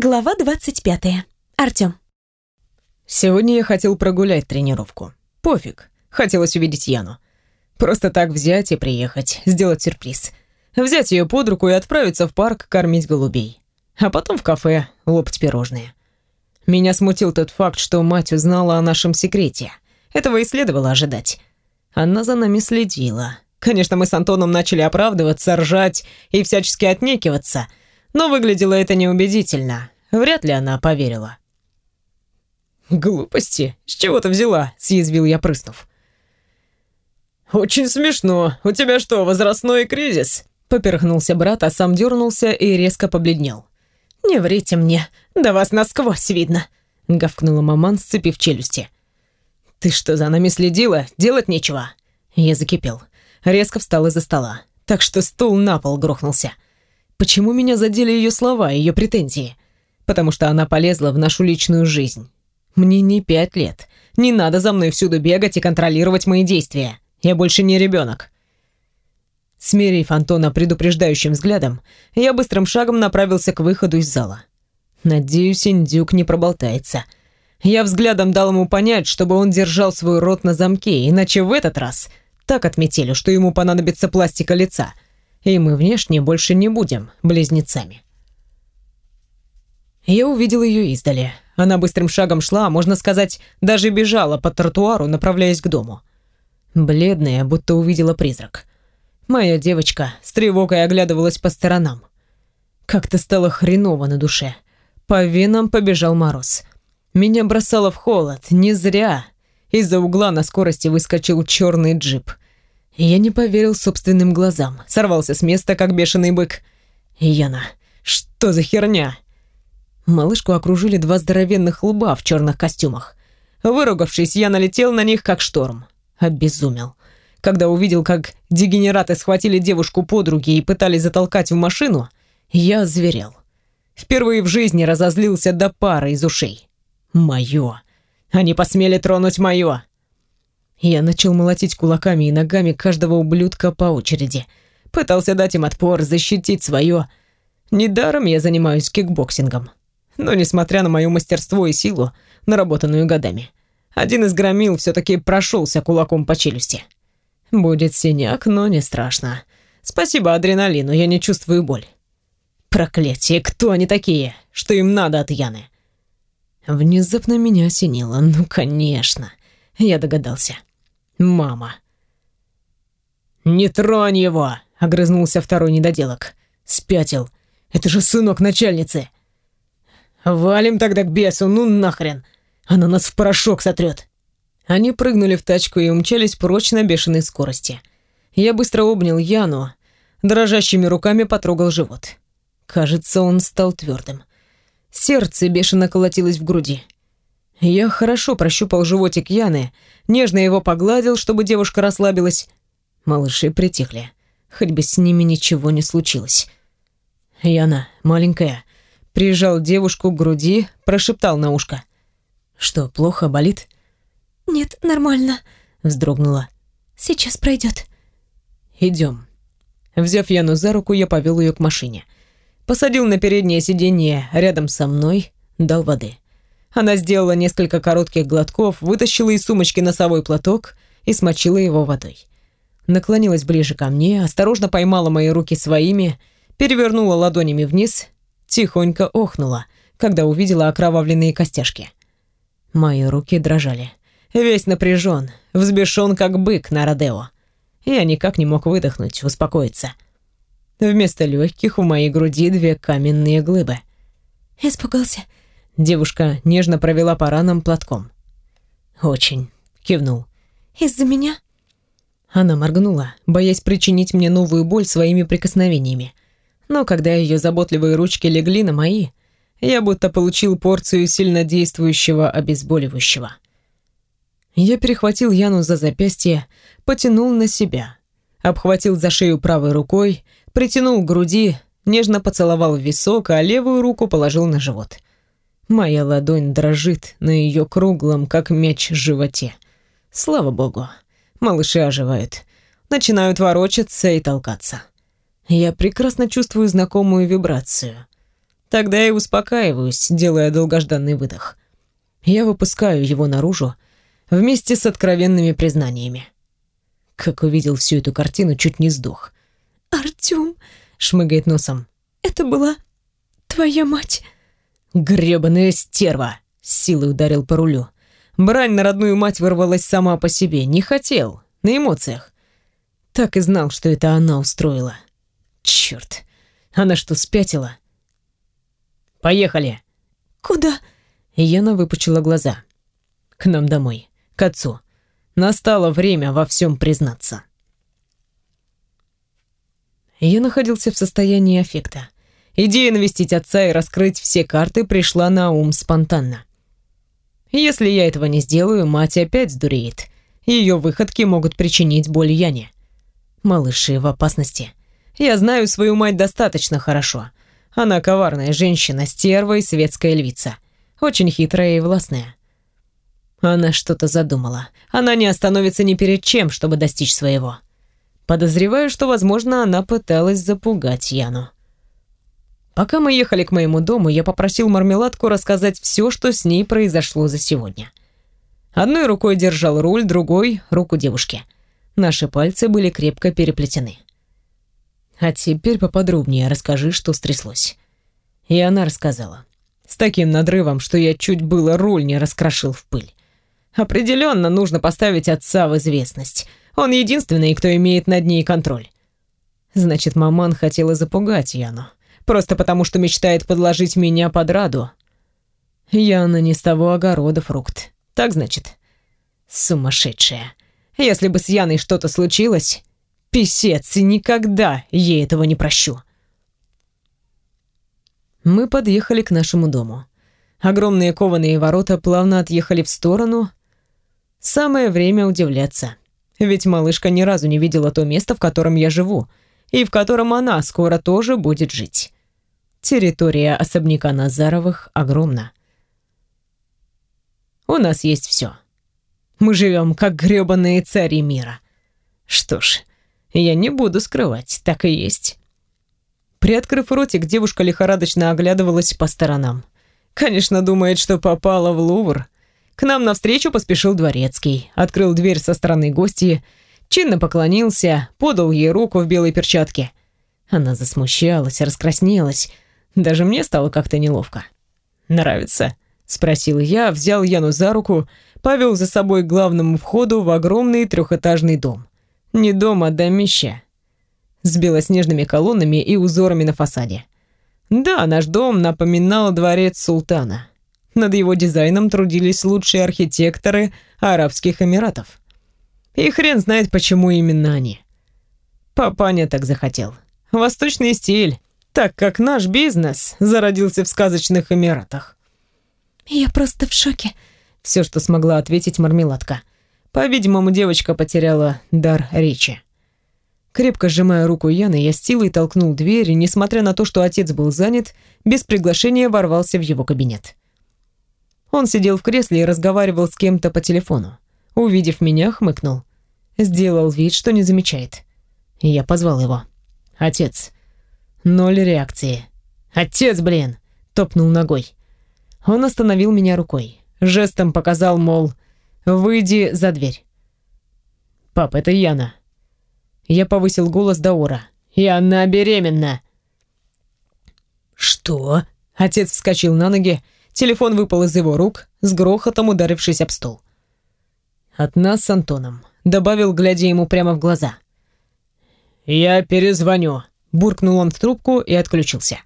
Глава 25. Артём. Сегодня я хотел прогулять тренировку. Пофиг, хотелось увидеть Яну. Просто так взять и приехать, сделать сюрприз. Взять ее под руку и отправиться в парк кормить голубей. А потом в кафе лопать пирожные. Меня смутил тот факт, что мать узнала о нашем секрете. Этого и следовало ожидать. Она за нами следила. Конечно, мы с Антоном начали оправдываться, ржать и всячески отнекиваться — но выглядело это неубедительно. Вряд ли она поверила. «Глупости? С чего ты взяла?» — съязвил я, прыснув. «Очень смешно. У тебя что, возрастной кризис?» Поперхнулся брат, а сам дернулся и резко побледнел. «Не врите мне, да вас насквозь видно», — гавкнула маман, сцепив челюсти. «Ты что, за нами следила? Делать нечего?» Я закипел. Резко встал из-за стола, так что стул на пол грохнулся. Почему меня задели ее слова, ее претензии? Потому что она полезла в нашу личную жизнь. Мне не пять лет. Не надо за мной всюду бегать и контролировать мои действия. Я больше не ребенок. Смирив Антона предупреждающим взглядом, я быстрым шагом направился к выходу из зала. Надеюсь, индюк не проболтается. Я взглядом дал ему понять, чтобы он держал свой рот на замке, иначе в этот раз так отметили, что ему понадобится пластика лица — и мы внешне больше не будем близнецами. Я увидел ее издали. Она быстрым шагом шла, можно сказать, даже бежала по тротуару, направляясь к дому. Бледная, будто увидела призрак. Моя девочка с тревогой оглядывалась по сторонам. Как-то стало хреново на душе. По венам побежал мороз. Меня бросало в холод, не зря. Из-за угла на скорости выскочил черный джип — я не поверил собственным глазам. Сорвался с места, как бешеный бык. «Яна, что за херня?» Малышку окружили два здоровенных лба в черных костюмах. Выругавшись, я налетел на них, как шторм. Обезумел. Когда увидел, как дегенераты схватили девушку подруги и пытались затолкать в машину, я зверел. Впервые в жизни разозлился до пара из ушей. Мое. Они посмели тронуть мое. Я начал молотить кулаками и ногами каждого ублюдка по очереди. Пытался дать им отпор, защитить свое. Недаром я занимаюсь кикбоксингом. Но несмотря на мое мастерство и силу, наработанную годами, один из громил все-таки прошелся кулаком по челюсти. Будет синяк, но не страшно. Спасибо адреналину, я не чувствую боль. Проклятие, кто они такие? Что им надо от Яны? Внезапно меня осенило. Ну, конечно. Я догадался. Мама. «Не тронь его!» — огрызнулся второй недоделок. «Спятил. Это же сынок начальницы!» «Валим тогда к бесу, ну нахрен! Она нас в порошок сотрет!» Они прыгнули в тачку и умчались прочь на бешеной скорости. Я быстро обнял Яну, дрожащими руками потрогал живот. Кажется, он стал твердым. Сердце бешено колотилось в груди. Я хорошо прощупал животик Яны, нежно его погладил, чтобы девушка расслабилась. Малыши притихли. Хоть бы с ними ничего не случилось. Яна, маленькая, прижал девушку к груди, прошептал на ушко. «Что, плохо, болит?» «Нет, нормально», — вздрогнула. «Сейчас пройдет». «Идем». Взяв Яну за руку, я повел ее к машине. Посадил на переднее сиденье рядом со мной, дал воды. Она сделала несколько коротких глотков, вытащила из сумочки носовой платок и смочила его водой. Наклонилась ближе ко мне, осторожно поймала мои руки своими, перевернула ладонями вниз, тихонько охнула, когда увидела окровавленные костяшки. Мои руки дрожали. Весь напряжен, взбешен, как бык на Родео. Я никак не мог выдохнуть, успокоиться. Вместо легких в моей груди две каменные глыбы. «Испугался?» Девушка нежно провела по ранам платком. «Очень», — кивнул. «Из-за меня?» Она моргнула, боясь причинить мне новую боль своими прикосновениями. Но когда ее заботливые ручки легли на мои, я будто получил порцию сильнодействующего обезболивающего. Я перехватил Яну за запястье, потянул на себя, обхватил за шею правой рукой, притянул к груди, нежно поцеловал в висок, а левую руку положил на живот. Моя ладонь дрожит на ее круглом, как мяч, животе. Слава богу, малыши оживают, начинают ворочаться и толкаться. Я прекрасно чувствую знакомую вибрацию. Тогда и успокаиваюсь, делая долгожданный выдох. Я выпускаю его наружу вместе с откровенными признаниями. Как увидел всю эту картину, чуть не сдох. «Артём!» — шмыгает носом. «Это была твоя мать!» «Гребаная стерва!» — силой ударил по рулю. Брань на родную мать вырвалась сама по себе. Не хотел. На эмоциях. Так и знал, что это она устроила. Черт. Она что, спятила? Поехали. Куда? Яна выпучила глаза. К нам домой. К отцу. Настало время во всем признаться. Я находился в состоянии аффекта. Идея навестить отца и раскрыть все карты пришла на ум спонтанно. Если я этого не сделаю, мать опять сдуреет. Ее выходки могут причинить боль Яне. Малыши в опасности. Я знаю свою мать достаточно хорошо. Она коварная женщина, стерва и светская львица. Очень хитрая и властная. Она что-то задумала. Она не остановится ни перед чем, чтобы достичь своего. Подозреваю, что, возможно, она пыталась запугать Яну. Пока мы ехали к моему дому, я попросил мармеладку рассказать все, что с ней произошло за сегодня. Одной рукой держал руль, другой — руку девушки. Наши пальцы были крепко переплетены. А теперь поподробнее расскажи, что стряслось. И она рассказала. С таким надрывом, что я чуть было руль не раскрошил в пыль. Определенно нужно поставить отца в известность. Он единственный, кто имеет над ней контроль. Значит, маман хотела запугать Яну. Просто потому, что мечтает подложить меня под раду. Яна не с того огорода фрукт. Так значит? Сумасшедшая. Если бы с Яной что-то случилось, писец, и никогда ей этого не прощу. Мы подъехали к нашему дому. Огромные кованые ворота плавно отъехали в сторону. Самое время удивляться. Ведь малышка ни разу не видела то место, в котором я живу, и в котором она скоро тоже будет жить. Территория особняка Назаровых огромна. У нас есть все. Мы живем как гребаные цари мира. Что ж, я не буду скрывать, так и есть. Приоткрыв ротик, девушка лихорадочно оглядывалась по сторонам. Конечно, думает, что попала в Лувр. К нам навстречу поспешил дворецкий, открыл дверь со стороны гостья, чинно поклонился, подал ей руку в белой перчатке. Она засмущалась, раскраснелась, даже мне стало как-то неловко. «Нравится?» — спросил я, взял Яну за руку, повел за собой к главному входу в огромный трехэтажный дом. Не дом, а домище. С белоснежными колоннами и узорами на фасаде. Да, наш дом напоминал дворец султана. Над его дизайном трудились лучшие архитекторы Арабских Эмиратов. И хрен знает, почему именно они. Папаня так захотел. Восточный стиль, так как наш бизнес зародился в сказочных Эмиратах. «Я просто в шоке», — все, что смогла ответить мармеладка. По-видимому, девочка потеряла дар речи. Крепко сжимая руку Яны, я силой толкнул дверь, и, несмотря на то, что отец был занят, без приглашения ворвался в его кабинет. Он сидел в кресле и разговаривал с кем-то по телефону. Увидев меня, хмыкнул. Сделал вид, что не замечает. Я позвал его. «Отец, Ноль реакции. «Отец, блин!» — топнул ногой. Он остановил меня рукой. Жестом показал, мол, «Выйди за дверь». «Пап, это Яна». Я повысил голос до ора. «И она беременна!» «Что?» Отец вскочил на ноги, телефон выпал из его рук, с грохотом ударившись об стол. «От нас с Антоном», — добавил, глядя ему прямо в глаза. «Я перезвоню», Буркнул он в трубку и отключился.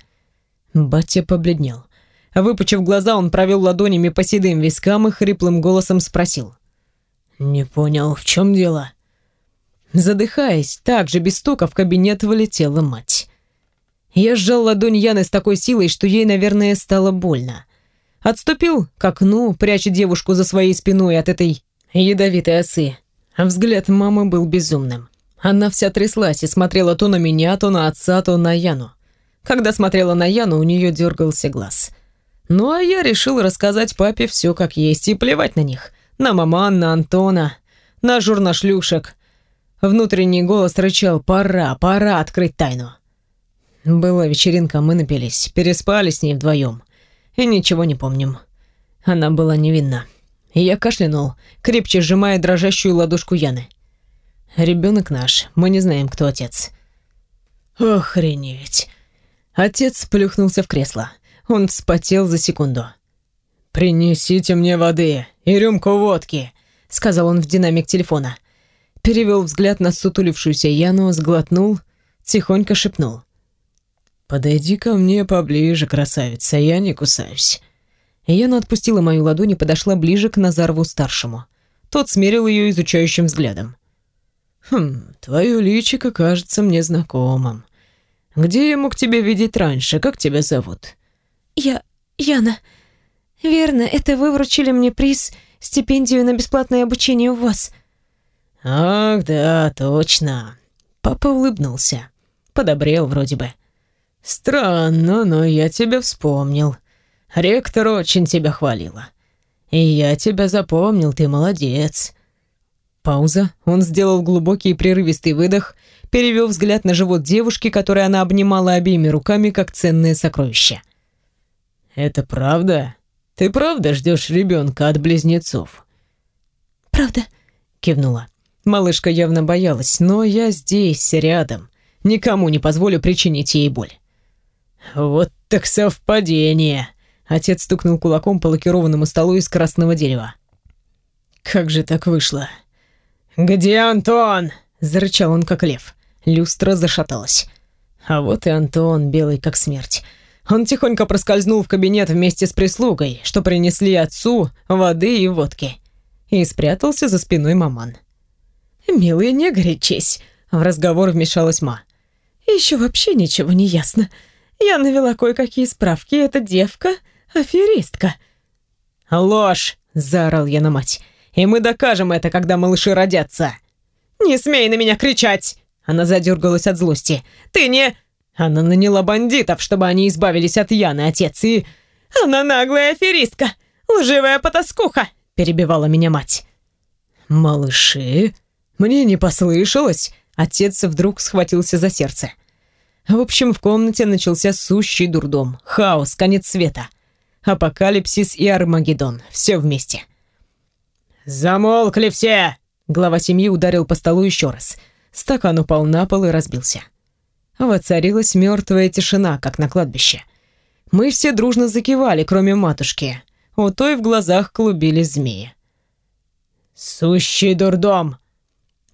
Батя побледнел. Выпучив глаза, он провел ладонями по седым вискам и хриплым голосом спросил. «Не понял, в чем дело?» Задыхаясь, так же без стука в кабинет вылетела мать. Я сжал ладонь Яны с такой силой, что ей, наверное, стало больно. Отступил к окну, пряча девушку за своей спиной от этой ядовитой осы. Взгляд мамы был безумным. Она вся тряслась и смотрела то на меня, то на отца, то на Яну. Когда смотрела на Яну, у нее дергался глаз. Ну а я решил рассказать папе все как есть и плевать на них. На маман, на Антона, на журнашлюшек. Внутренний голос рычал «Пора, пора открыть тайну». Была вечеринка, мы напились, переспали с ней вдвоем. И ничего не помним. Она была невинна. Я кашлянул, крепче сжимая дрожащую ладошку Яны. Ребенок наш, мы не знаем, кто отец. Охренеть. Отец плюхнулся в кресло. Он вспотел за секунду. «Принесите мне воды и рюмку водки», — сказал он в динамик телефона. Перевел взгляд на сутулившуюся Яну, сглотнул, тихонько шепнул. «Подойди ко мне поближе, красавица, я не кусаюсь». Яна отпустила мою ладонь и подошла ближе к Назарову-старшему. Тот смерил ее изучающим взглядом. «Хм, твое личико кажется мне знакомым. Где я мог тебя видеть раньше? Как тебя зовут?» «Я... Яна. Верно, это вы вручили мне приз, стипендию на бесплатное обучение у вас». «Ах, да, точно». Папа улыбнулся. Подобрел вроде бы. «Странно, но я тебя вспомнил. Ректор очень тебя хвалила. И я тебя запомнил, ты молодец». Пауза. Он сделал глубокий прерывистый выдох, перевел взгляд на живот девушки, которую она обнимала обеими руками, как ценное сокровище. «Это правда? Ты правда ждешь ребенка от близнецов?» «Правда», — кивнула. Малышка явно боялась, но я здесь, рядом. Никому не позволю причинить ей боль. «Вот так совпадение!» Отец стукнул кулаком по лакированному столу из красного дерева. «Как же так вышло?» «Где Антон?» — зарычал он, как лев. Люстра зашаталась. А вот и Антон, белый как смерть. Он тихонько проскользнул в кабинет вместе с прислугой, что принесли отцу воды и водки, и спрятался за спиной маман. «Милый, не горячись», — в разговор вмешалась ма. «Еще вообще ничего не ясно. Я навела кое-какие справки, эта девка — аферистка». «Ложь!» — заорал я на мать. «И мы докажем это, когда малыши родятся!» «Не смей на меня кричать!» Она задергалась от злости. «Ты не...» Она наняла бандитов, чтобы они избавились от Яны, отец, и... «Она наглая аферистка! Лживая потаскуха!» Перебивала меня мать. «Малыши? Мне не послышалось!» Отец вдруг схватился за сердце. В общем, в комнате начался сущий дурдом. Хаос, конец света. Апокалипсис и Армагеддон. Все вместе. «Замолкли все!» Глава семьи ударил по столу еще раз. Стакан упал на пол и разбился. Воцарилась мертвая тишина, как на кладбище. Мы все дружно закивали, кроме матушки. У той в глазах клубились змеи. «Сущий дурдом!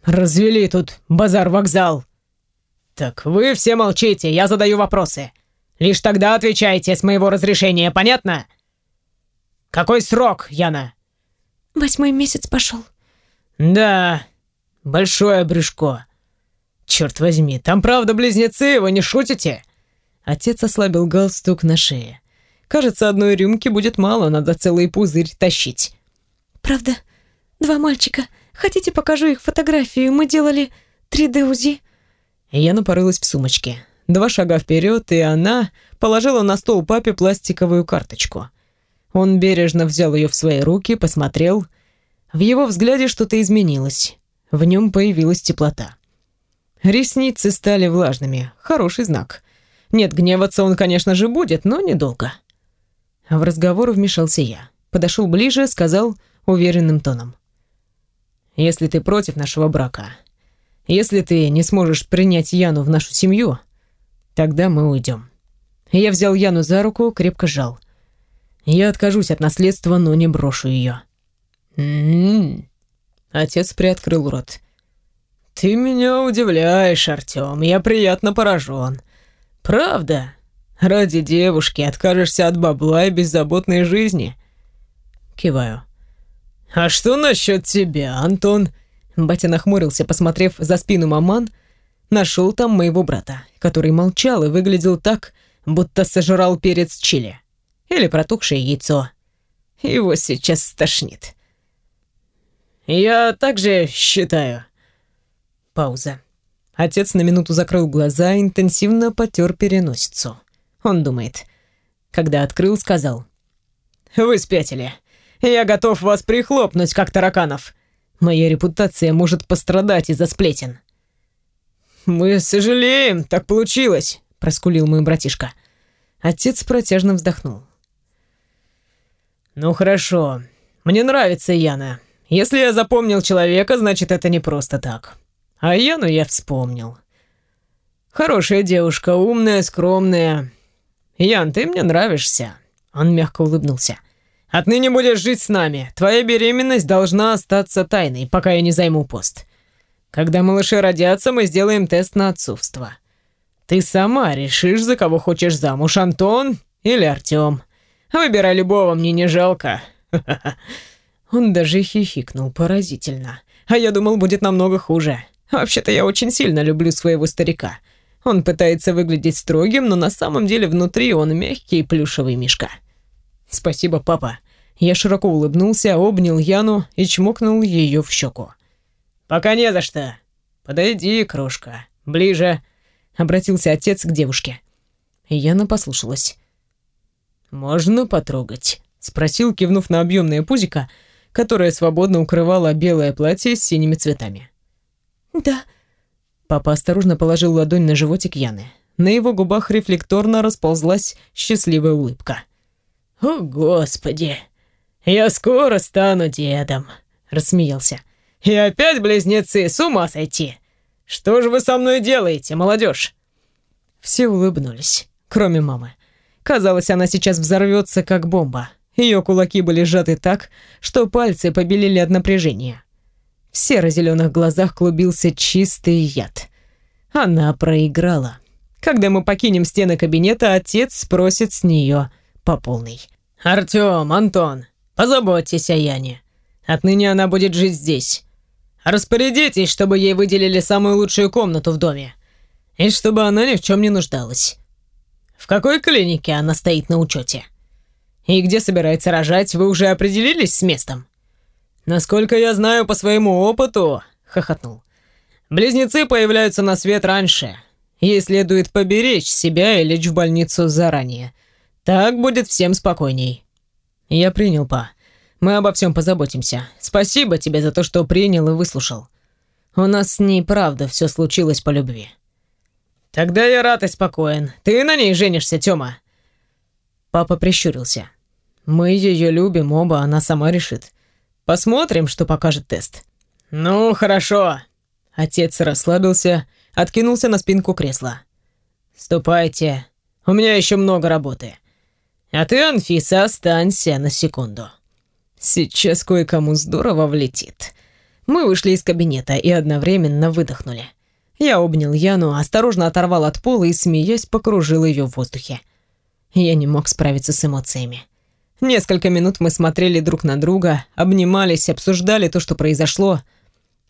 Развели тут базар-вокзал!» «Так вы все молчите, я задаю вопросы. Лишь тогда отвечайте с моего разрешения, понятно?» «Какой срок, Яна?» «Восьмой месяц пошел». «Да, большое брюшко. Черт возьми, там правда близнецы, вы не шутите?» Отец ослабил галстук на шее. «Кажется, одной рюмки будет мало, надо целый пузырь тащить». «Правда? Два мальчика. Хотите, покажу их фотографию? Мы делали 3D-УЗИ». Я напорылась в сумочке. Два шага вперед, и она положила на стол папе пластиковую карточку. Он бережно взял ее в свои руки, посмотрел. В его взгляде что-то изменилось. В нем появилась теплота. Ресницы стали влажными. Хороший знак. Нет, гневаться он, конечно же, будет, но недолго. В разговор вмешался я. Подошел ближе, сказал уверенным тоном. «Если ты против нашего брака, если ты не сможешь принять Яну в нашу семью, тогда мы уйдем. Я взял Яну за руку, крепко сжал. Я откажусь от наследства, но не брошу ее. М-м-м. Отец приоткрыл рот. Ты меня удивляешь, Артем. Я приятно поражен. Правда? Ради девушки откажешься от бабла и беззаботной жизни? Киваю. А что насчет тебя, Антон? Батя нахмурился, посмотрев за спину маман, нашел там моего брата, который молчал и выглядел так, будто сожрал перец чили. Или протухшее яйцо. Его сейчас стошнит. «Я также считаю». Пауза. Отец на минуту закрыл глаза интенсивно потер переносицу. Он думает. Когда открыл, сказал. «Вы спятили. Я готов вас прихлопнуть, как тараканов. Моя репутация может пострадать из-за сплетен». «Мы сожалеем, так получилось», — проскулил мой братишка. Отец протяжно вздохнул. «Ну хорошо. Мне нравится Яна. Если я запомнил человека, значит, это не просто так. А Яну я вспомнил. Хорошая девушка, умная, скромная. Ян, ты мне нравишься». Он мягко улыбнулся. «Отныне будешь жить с нами. Твоя беременность должна остаться тайной, пока я не займу пост. Когда малыши родятся, мы сделаем тест на отцовство. Ты сама решишь, за кого хочешь замуж, Антон или Артём. Выбирай любого, мне не жалко. Он даже хихикнул поразительно. А я думал, будет намного хуже. Вообще-то я очень сильно люблю своего старика. Он пытается выглядеть строгим, но на самом деле внутри он мягкий плюшевый мишка. Спасибо, папа. Я широко улыбнулся, обнял Яну и чмокнул ее в щеку. Пока не за что. Подойди, крошка. Ближе. Обратился отец к девушке. Яна послушалась. «Можно потрогать?» — спросил, кивнув на объемное пузико, которое свободно укрывало белое платье с синими цветами. «Да». Папа осторожно положил ладонь на животик Яны. На его губах рефлекторно расползлась счастливая улыбка. «О, Господи! Я скоро стану дедом!» — рассмеялся. «И опять близнецы, с ума сойти! Что же вы со мной делаете, молодежь?» Все улыбнулись, кроме мамы. Казалось, она сейчас взорвется, как бомба. Ее кулаки были сжаты так, что пальцы побелели от напряжения. В серо-зеленых глазах клубился чистый яд. Она проиграла. Когда мы покинем стены кабинета, отец спросит с нее по полной. «Артём, Антон, позаботьтесь о Яне. Отныне она будет жить здесь. Распорядитесь, чтобы ей выделили самую лучшую комнату в доме. И чтобы она ни в чем не нуждалась. В какой клинике она стоит на учете? И где собирается рожать, вы уже определились с местом? Насколько я знаю по своему опыту, хохотнул. Близнецы появляются на свет раньше. Ей следует поберечь себя и лечь в больницу заранее. Так будет всем спокойней. Я принял, па. Мы обо всем позаботимся. Спасибо тебе за то, что принял и выслушал. У нас с ней правда все случилось по любви. «Тогда я рад и спокоен. Ты на ней женишься, Тёма?» Папа прищурился. «Мы ее любим оба, она сама решит. Посмотрим, что покажет тест». «Ну, хорошо». Отец расслабился, откинулся на спинку кресла. «Ступайте. У меня еще много работы. А ты, Анфиса, останься на секунду. Сейчас кое-кому здорово влетит». Мы вышли из кабинета и одновременно выдохнули. Я обнял Яну, осторожно оторвал от пола и, смеясь, покружил ее в воздухе. Я не мог справиться с эмоциями. Несколько минут мы смотрели друг на друга, обнимались, обсуждали то, что произошло.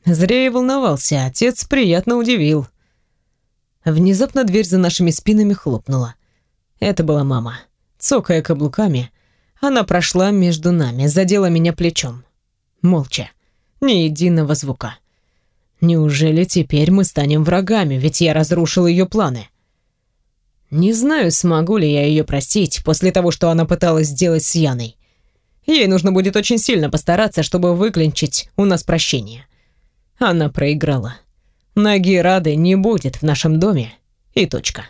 Зря я волновался, отец приятно удивил. Внезапно дверь за нашими спинами хлопнула. Это была мама. Цокая каблуками, она прошла между нами, задела меня плечом. Молча. Ни единого звука. Неужели теперь мы станем врагами, ведь я разрушил ее планы? Не знаю, смогу ли я ее простить после того, что она пыталась сделать с Яной. Ей нужно будет очень сильно постараться, чтобы выклинчить у нас прощение. Она проиграла. Ноги Рады не будет в нашем доме. И точка.